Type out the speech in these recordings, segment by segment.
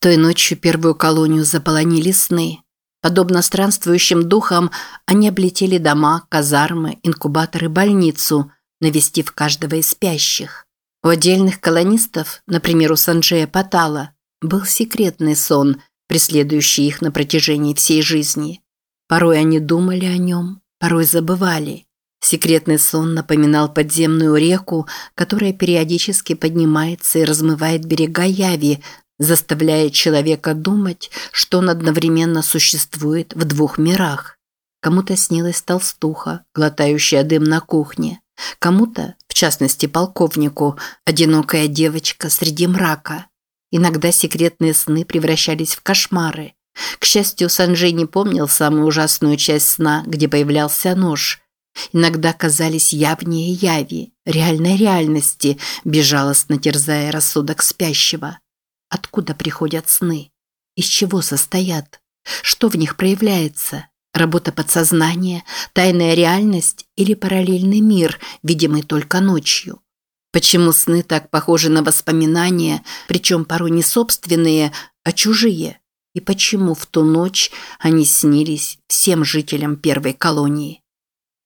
Той ночью первую колонию заполонили сны. Подобно странствующим духам, они облетели дома, казармы, инкубаторы, больницу, навестив каждого из спящих. У отдельных колонистов, например, у Санджея Патала, был секретный сон, преследующий их на протяжении всей жизни. Порой они думали о нем, порой забывали. Секретный сон напоминал подземную реку, которая периодически поднимается и размывает берега Яви, заставляя человека думать, что он одновременно существует в двух мирах. Кому-то снилась толстуха, глотающая дым на кухне. Кому-то, в частности полковнику, одинокая девочка среди мрака. Иногда секретные сны превращались в кошмары. К счастью, Санджей не помнил самую ужасную часть сна, где появлялся нож. Иногда казались явнее яви, реальной реальности, безжалостно терзая рассудок спящего. Откуда приходят сны? Из чего состоят? Что в них проявляется? Работа подсознания, тайная реальность или параллельный мир, видимый только ночью? Почему сны так похожи на воспоминания, причем порой не собственные, а чужие? И почему в ту ночь они снились всем жителям первой колонии?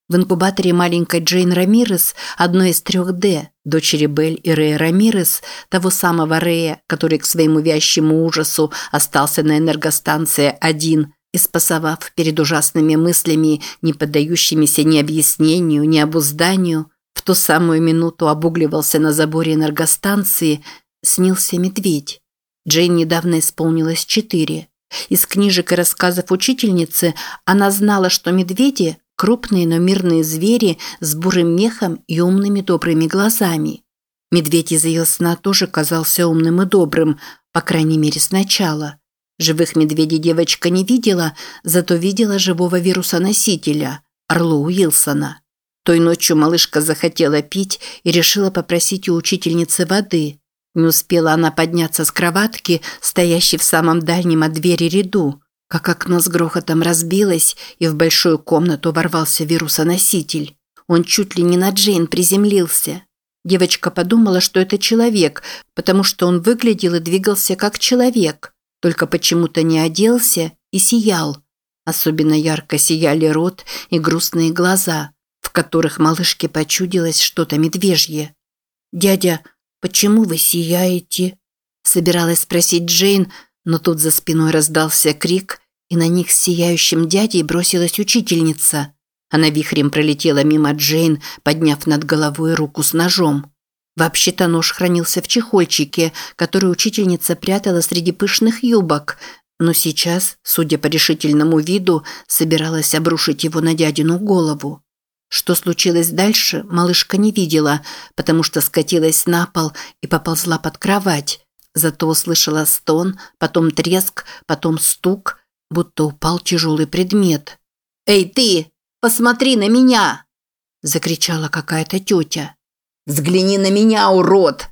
В инкубаторе маленькой Джейн Рамирес, одной из трех Д, дочери Белль и Рэя Рамирес, того самого Рэя, который к своему вящему ужасу остался на энергостанции один, и спасовав перед ужасными мыслями, не поддающимися ни объяснению, ни обузданию, в ту самую минуту обугливался на заборе энергостанции, снился медведь. Джейн недавно исполнилось четыре. Из книжек и рассказов учительницы она знала, что медведи Крупные, но мирные звери с бурым мехом и умными добрыми глазами. Медведь из ее сна тоже казался умным и добрым, по крайней мере сначала. Живых медведей девочка не видела, зато видела живого вирусоносителя – Орлу Уилсона. Той ночью малышка захотела пить и решила попросить у учительницы воды. Не успела она подняться с кроватки, стоящей в самом дальнем от двери ряду – как окно с грохотом разбилось, и в большую комнату ворвался вирусоноситель. Он чуть ли не на Джейн приземлился. Девочка подумала, что это человек, потому что он выглядел и двигался как человек, только почему-то не оделся и сиял. Особенно ярко сияли рот и грустные глаза, в которых малышке почудилось что-то медвежье. «Дядя, почему вы сияете?» Собиралась спросить Джейн, но тут за спиной раздался крик, и на них с сияющим дядей бросилась учительница. Она вихрем пролетела мимо Джейн, подняв над головой руку с ножом. Вообще-то нож хранился в чехольчике, который учительница прятала среди пышных юбок, но сейчас, судя по решительному виду, собиралась обрушить его на дядину голову. Что случилось дальше, малышка не видела, потому что скатилась на пол и поползла под кровать, Зато услышала стон, потом треск, потом стук, будто упал тяжелый предмет. «Эй, ты! Посмотри на меня!» Закричала какая-то тетя. «Взгляни на меня, урод!»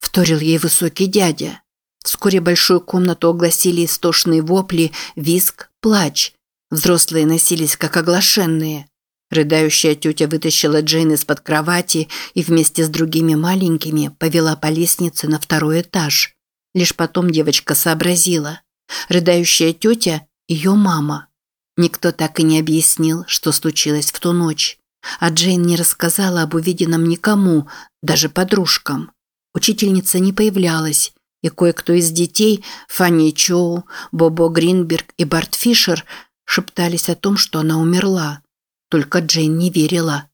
Вторил ей высокий дядя. Вскоре большую комнату огласили истошные вопли, виск, плач. Взрослые носились как оглашенные. Рыдающая тетя вытащила Джейн из-под кровати и вместе с другими маленькими повела по лестнице на второй этаж. Лишь потом девочка сообразила. Рыдающая тетя – ее мама. Никто так и не объяснил, что случилось в ту ночь. А Джейн не рассказала об увиденном никому, даже подружкам. Учительница не появлялась, и кое-кто из детей, Фанни Чоу, Бобо Гринберг и Барт Фишер, шептались о том, что она умерла. Только Джейн не верила.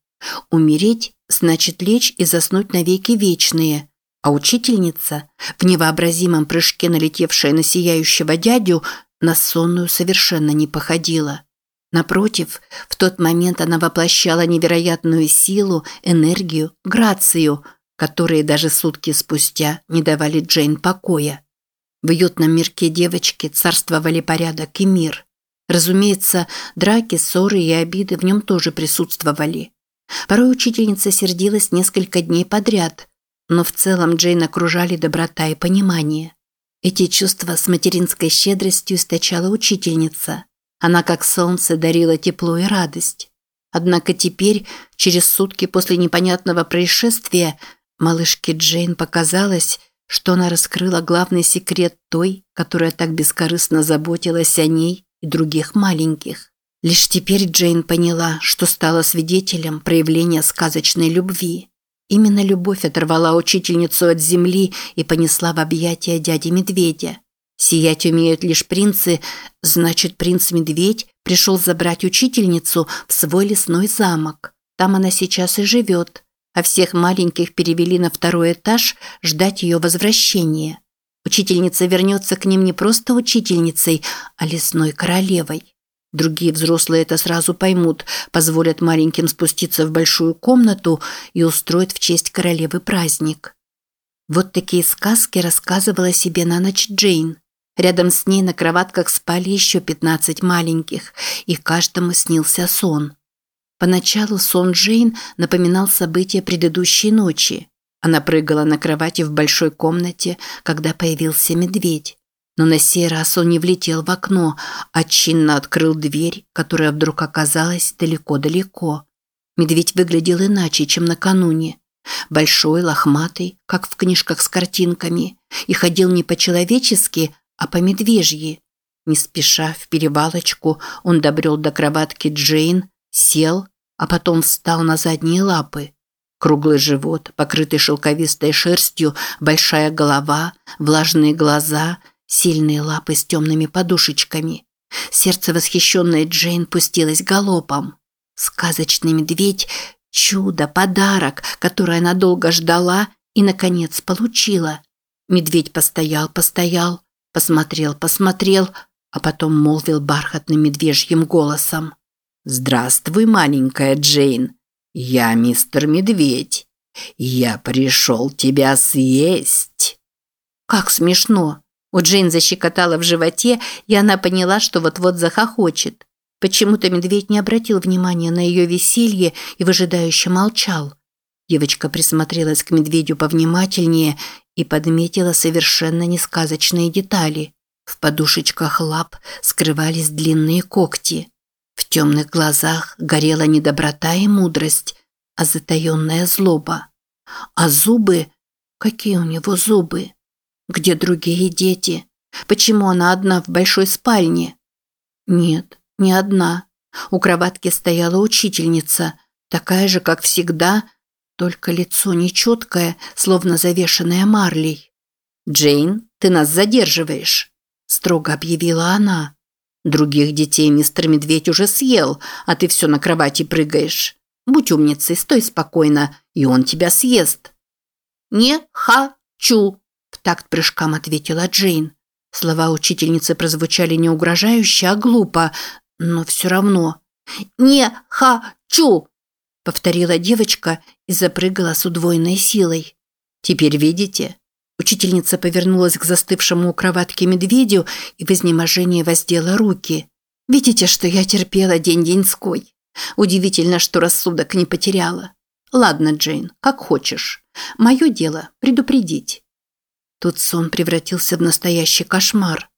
Умереть значит лечь и заснуть навеки вечные – а учительница, в невообразимом прыжке налетевшая на сияющего дядю, на сонную совершенно не походила. Напротив, в тот момент она воплощала невероятную силу, энергию, грацию, которые даже сутки спустя не давали Джейн покоя. В уютном мирке девочки царствовали порядок и мир. Разумеется, драки, ссоры и обиды в нем тоже присутствовали. Порой учительница сердилась несколько дней подряд – но в целом Джейн окружали доброта и понимание. Эти чувства с материнской щедростью источала учительница. Она как солнце дарила тепло и радость. Однако теперь, через сутки после непонятного происшествия, малышке Джейн показалось, что она раскрыла главный секрет той, которая так бескорыстно заботилась о ней и других маленьких. Лишь теперь Джейн поняла, что стала свидетелем проявления сказочной любви. Именно любовь оторвала учительницу от земли и понесла в объятия дяди Медведя. Сиять умеют лишь принцы, значит, принц-медведь пришел забрать учительницу в свой лесной замок. Там она сейчас и живет, а всех маленьких перевели на второй этаж ждать ее возвращения. Учительница вернется к ним не просто учительницей, а лесной королевой. Другие взрослые это сразу поймут, позволят маленьким спуститься в большую комнату и устроят в честь королевы праздник. Вот такие сказки рассказывала себе на ночь Джейн. Рядом с ней на кроватках спали еще 15 маленьких, и каждому снился сон. Поначалу сон Джейн напоминал события предыдущей ночи. Она прыгала на кровати в большой комнате, когда появился медведь. Но на сей раз он не влетел в окно, а чинно открыл дверь, которая вдруг оказалась далеко-далеко. Медведь выглядел иначе, чем накануне. Большой, лохматый, как в книжках с картинками, и ходил не по-человечески, а по медвежьи. Не спеша в перевалочку он добрел до кроватки Джейн, сел, а потом встал на задние лапы. Круглый живот, покрытый шелковистой шерстью, большая голова, влажные глаза, сильные лапы с темными подушечками. Сердце восхищенной Джейн пустилось галопом. Сказочный медведь – чудо, подарок, который она долго ждала и, наконец, получила. Медведь постоял, постоял, посмотрел, посмотрел, а потом молвил бархатным медвежьим голосом. «Здравствуй, маленькая Джейн. Я мистер Медведь. Я пришел тебя съесть». Как смешно. У Джейн защекотала в животе, и она поняла, что вот-вот захохочет. Почему-то медведь не обратил внимания на ее веселье и выжидающе молчал. Девочка присмотрелась к медведю повнимательнее и подметила совершенно несказочные детали. В подушечках лап скрывались длинные когти. В темных глазах горела не доброта и мудрость, а затаенная злоба. А зубы... Какие у него зубы? Где другие дети? Почему она одна в большой спальне? Нет, не одна. У кроватки стояла учительница, такая же, как всегда, только лицо нечеткое, словно завешенное марлей. «Джейн, ты нас задерживаешь», – строго объявила она. «Других детей мистер Медведь уже съел, а ты все на кровати прыгаешь. Будь умницей, стой спокойно, и он тебя съест». «Не хочу», – такт прыжкам ответила Джейн. Слова учительницы прозвучали не угрожающе, а глупо, но все равно. «Не хочу!» повторила девочка и запрыгала с удвоенной силой. Теперь видите? Учительница повернулась к застывшему у кроватки медведю и в изнеможении воздела руки. Видите, что я терпела день-деньской? Удивительно, что рассудок не потеряла. Ладно, Джейн, как хочешь. Мое дело предупредить. Тут сон превратился в настоящий кошмар.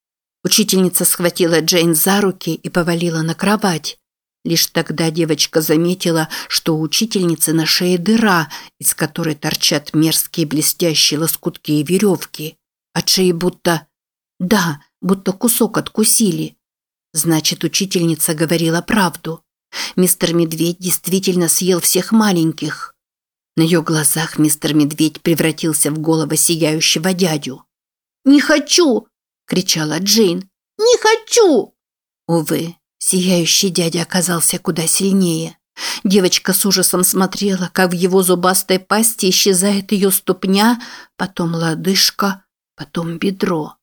Учительница схватила Джейн за руки и повалила на кровать. Лишь тогда девочка заметила, что у учительницы на шее дыра, из которой торчат мерзкие блестящие лоскутки и веревки. От шеи будто... Да, будто кусок откусили. Значит, учительница говорила правду. Мистер Медведь действительно съел всех маленьких. На ее глазах мистер Медведь превратился в голову сияющего дядю. «Не хочу!» – кричала Джейн. «Не хочу!» Увы, Сияющий дядя оказался куда сильнее. Девочка с ужасом смотрела, как в его зубастой пасти исчезает ее ступня, потом лодыжка, потом бедро.